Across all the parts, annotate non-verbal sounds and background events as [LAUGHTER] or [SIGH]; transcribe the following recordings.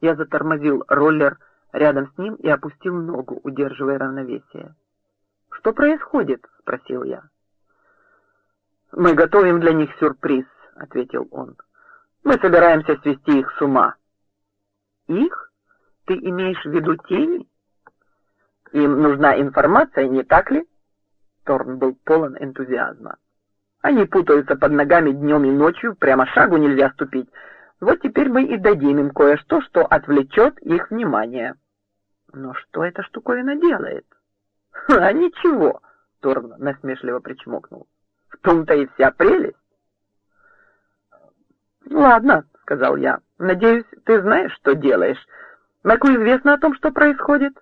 Я затормозил роллер рядом с ним и опустил ногу, удерживая равновесие. «Что происходит?» — спросил я. «Мы готовим для них сюрприз», — ответил он. «Мы собираемся свести их с ума». «Их? Ты имеешь в виду тени?» «Им нужна информация, не так ли?» Торн был полон энтузиазма. «Они путаются под ногами днем и ночью, прямо шагу нельзя ступить. Вот теперь мы и дадим им кое-что, что отвлечет их внимание». «Но что эта штуковина делает?» [LAUGHS] «А ничего», — Торн насмешливо причмокнул. «В том-то и вся прелесть». «Ладно», — сказал я. «Надеюсь, ты знаешь, что делаешь. Мэку известно о том, что происходит?»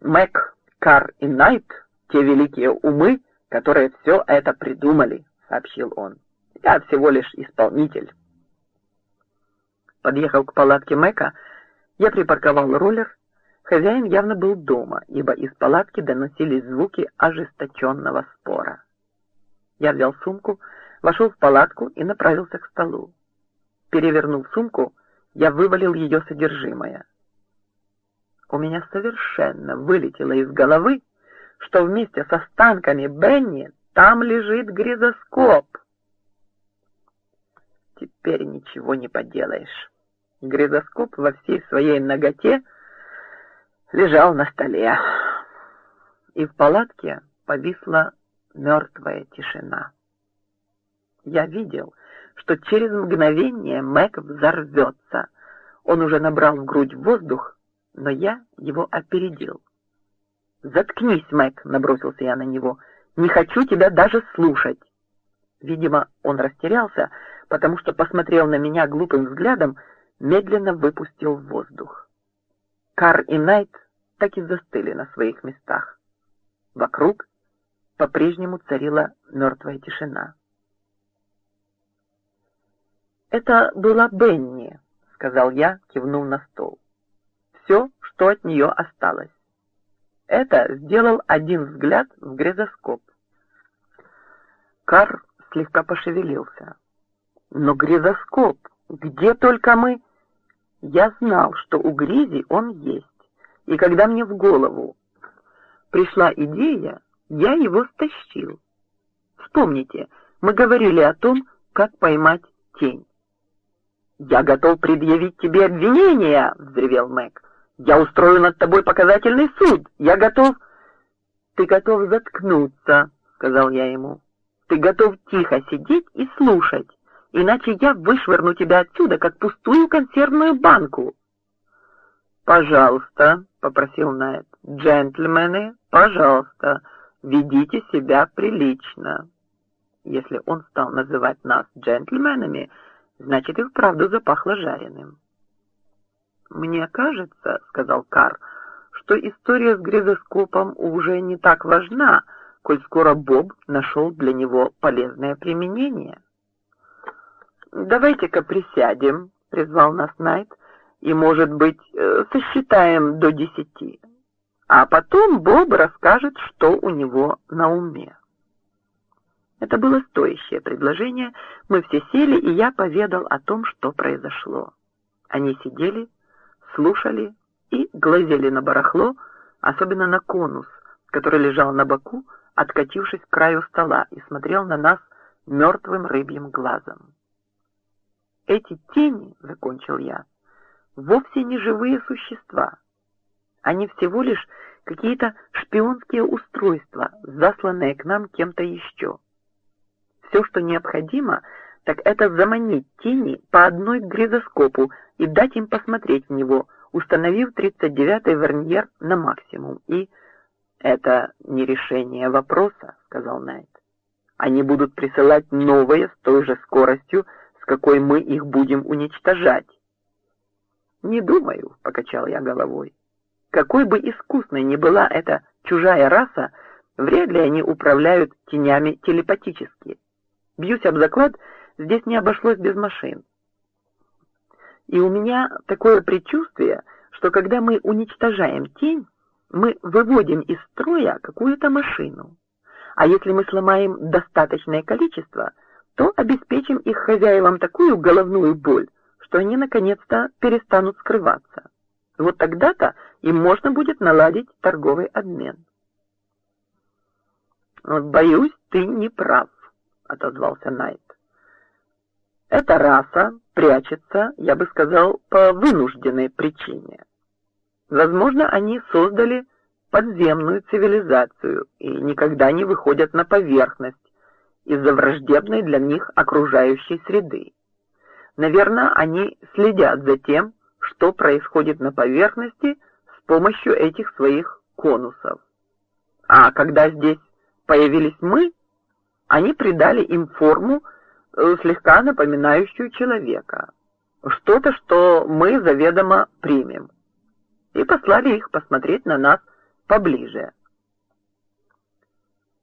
Мэг, Кар и Найт — те великие умы, которые все это придумали, — сообщил он. Я всего лишь исполнитель. Подъехав к палатке Мэка, я припарковал роллер. Хозяин явно был дома, ибо из палатки доносились звуки ожесточенного спора. Я взял сумку, вошел в палатку и направился к столу. Перевернув сумку, я вывалил ее содержимое. У меня совершенно вылетело из головы, что вместе с останками Бенни там лежит гризоскоп. Теперь ничего не поделаешь. Гризоскоп во всей своей ноготе лежал на столе, и в палатке повисла мертвая тишина. Я видел, что через мгновение Мэг взорвется. Он уже набрал в грудь воздух, но я его опередил. «Заткнись, Мэг!» — набросился я на него. «Не хочу тебя даже слушать!» Видимо, он растерялся, потому что посмотрел на меня глупым взглядом, медленно выпустил воздух. Кар и Найт так и застыли на своих местах. Вокруг по-прежнему царила мертвая тишина. «Это была Бенни», — сказал я, кивнув на стол. «Все, что от нее осталось. Это сделал один взгляд в грезоскоп». Кар слегка пошевелился. «Но грезоскоп! Где только мы...» Я знал, что у Гризи он есть, и когда мне в голову пришла идея, я его стащил. Вспомните, мы говорили о том, как поймать тень. «Я готов предъявить тебе обвинение!» — взревел Мэг. «Я устрою над тобой показательный суд! Я готов...» «Ты готов заткнуться!» — сказал я ему. «Ты готов тихо сидеть и слушать, иначе я вышвырну тебя отсюда, как пустую консервную банку!» «Пожалуйста!» — попросил Найт. «Джентльмены, пожалуйста, ведите себя прилично!» Если он стал называть нас джентльменами, Значит, и вправду запахло жареным. «Мне кажется, — сказал Кар, — что история с грезоскопом уже не так важна, коль скоро Боб нашел для него полезное применение». «Давайте-ка присядем», — призвал нас Найт, — «и, может быть, э, сосчитаем до десяти. А потом Боб расскажет, что у него на уме». Это было стоящее предложение. Мы все сели, и я поведал о том, что произошло. Они сидели, слушали и глазели на барахло, особенно на конус, который лежал на боку, откатившись к краю стола, и смотрел на нас мертвым рыбьим глазом. «Эти тени, — закончил я, — вовсе не живые существа. Они всего лишь какие-то шпионские устройства, засланные к нам кем-то еще». Все, что необходимо, так это заманить тени по одной к гризоскопу и дать им посмотреть в него, установив 39-й верньер на максимум. И это не решение вопроса, сказал Найт. Они будут присылать новые с той же скоростью, какой мы их будем уничтожать. Не думаю, покачал я головой. Какой бы искусной ни была эта чужая раса, вряд ли они управляют тенями телепатически. Бьюсь об заклад, здесь не обошлось без машин. И у меня такое предчувствие, что когда мы уничтожаем тень, мы выводим из строя какую-то машину. А если мы сломаем достаточное количество, то обеспечим их хозяевам такую головную боль, что они наконец-то перестанут скрываться. Вот тогда-то им можно будет наладить торговый обмен. «Боюсь, ты не прав», — отозвался Найт. «Эта раса прячется, я бы сказал, по вынужденной причине. Возможно, они создали подземную цивилизацию и никогда не выходят на поверхность из-за враждебной для них окружающей среды. Наверное, они следят за тем, что происходит на поверхности с помощью этих своих конусов. А когда здесь появились мы, они придали им форму, э, слегка напоминающую человека. Что-то, что мы заведомо примем. И послали их посмотреть на нас поближе.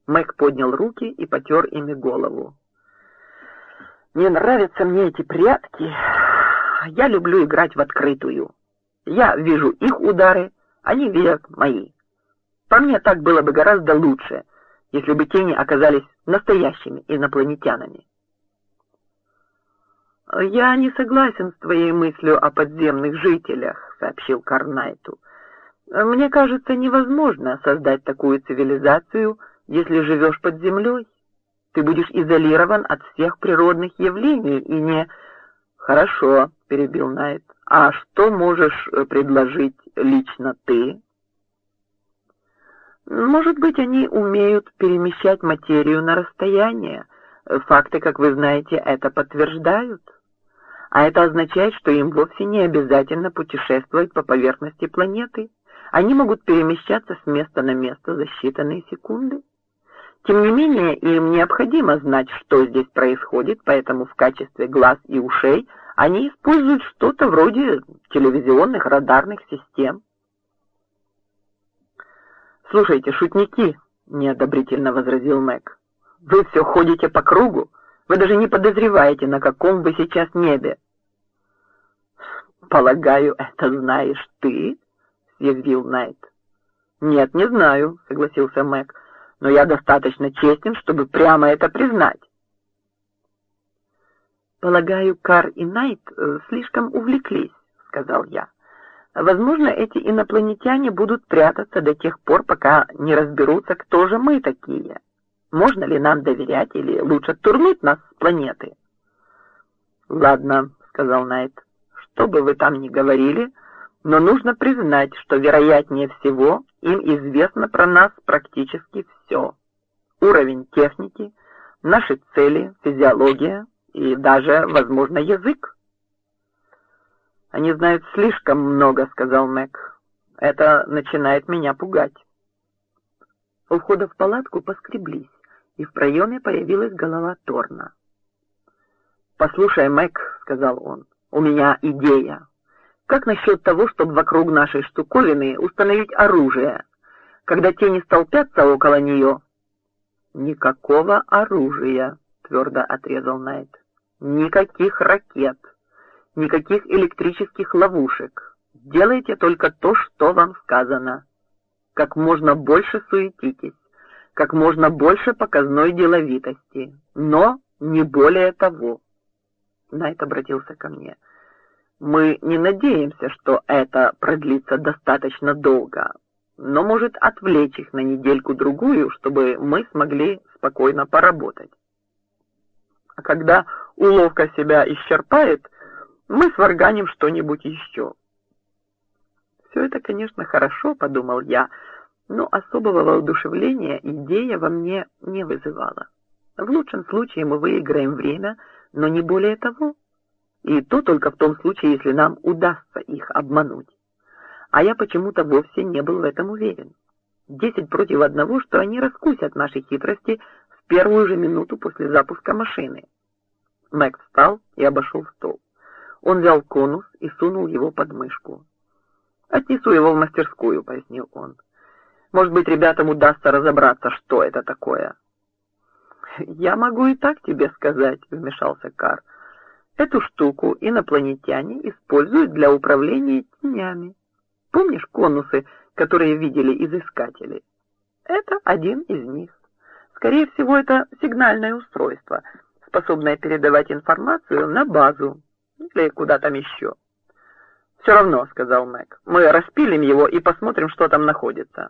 Мэг поднял руки и потер ими голову. «Не нравятся мне эти прятки. Я люблю играть в открытую. Я вижу их удары, они видят мои. По мне так было бы гораздо лучше, если бы тени оказались настоящими инопланетянами». «Я не согласен с твоей мыслью о подземных жителях», — сообщил Карнайту. Мне кажется, невозможно создать такую цивилизацию, если живешь под землей. Ты будешь изолирован от всех природных явлений и не... Хорошо, перебил Найт. А что можешь э, предложить лично ты? Может быть, они умеют перемещать материю на расстояние. Факты, как вы знаете, это подтверждают. А это означает, что им вовсе не обязательно путешествовать по поверхности планеты. Они могут перемещаться с места на место за считанные секунды. Тем не менее, им необходимо знать, что здесь происходит, поэтому в качестве глаз и ушей они используют что-то вроде телевизионных радарных систем. «Слушайте, шутники», — неодобрительно возразил Мэг, — «вы все ходите по кругу, вы даже не подозреваете, на каком вы сейчас небе». «Полагаю, это знаешь ты?» съязвил Найт. «Нет, не знаю», — согласился Мэг, — «но я достаточно честен, чтобы прямо это признать». «Полагаю, Кар и Найт э, слишком увлеклись», — сказал я. «Возможно, эти инопланетяне будут прятаться до тех пор, пока не разберутся, кто же мы такие. Можно ли нам доверять или лучше турнуть нас с планеты?» «Ладно», — сказал Найт, — «что бы вы там ни говорили, — но нужно признать, что вероятнее всего им известно про нас практически все. Уровень техники, наши цели, физиология и даже, возможно, язык. «Они знают слишком много», — сказал Мэг. «Это начинает меня пугать». У входа в палатку поскреблись, и в проеме появилась голова Торна. «Послушай, Мэг», — сказал он, — «у меня идея». Как насчет того, чтобы вокруг нашей штуковины установить оружие, когда тени столпятся около нее? Никакого оружия, твердо отрезал Найт. Никаких ракет, никаких электрических ловушек. Делайте только то, что вам сказано. Как можно больше суетитесь, как можно больше показной деловитости, но не более того. Найт обратился ко мне. — мы не надеемся, что это продлится достаточно долго, но может отвлечь их на недельку-другую, чтобы мы смогли спокойно поработать. А когда уловка себя исчерпает, мы сварганим что-нибудь еще. Все это, конечно, хорошо, подумал я, но особого воодушевления идея во мне не вызывала. В лучшем случае мы выиграем время, но не более того. И то только в том случае, если нам удастся их обмануть. А я почему-то вовсе не был в этом уверен. Десять против одного, что они раскусят наши хитрости в первую же минуту после запуска машины. Мэг встал и обошел стол. Он взял конус и сунул его под мышку. «Отнесу его в мастерскую», — пояснил он. «Может быть, ребятам удастся разобраться, что это такое». «Я могу и так тебе сказать», — вмешался Кар. Эту штуку инопланетяне используют для управления тенями. Помнишь конусы, которые видели изыскатели? Это один из них. Скорее всего, это сигнальное устройство, способное передавать информацию на базу. Или куда там еще. «Все равно», — сказал Мэг. «Мы распилим его и посмотрим, что там находится».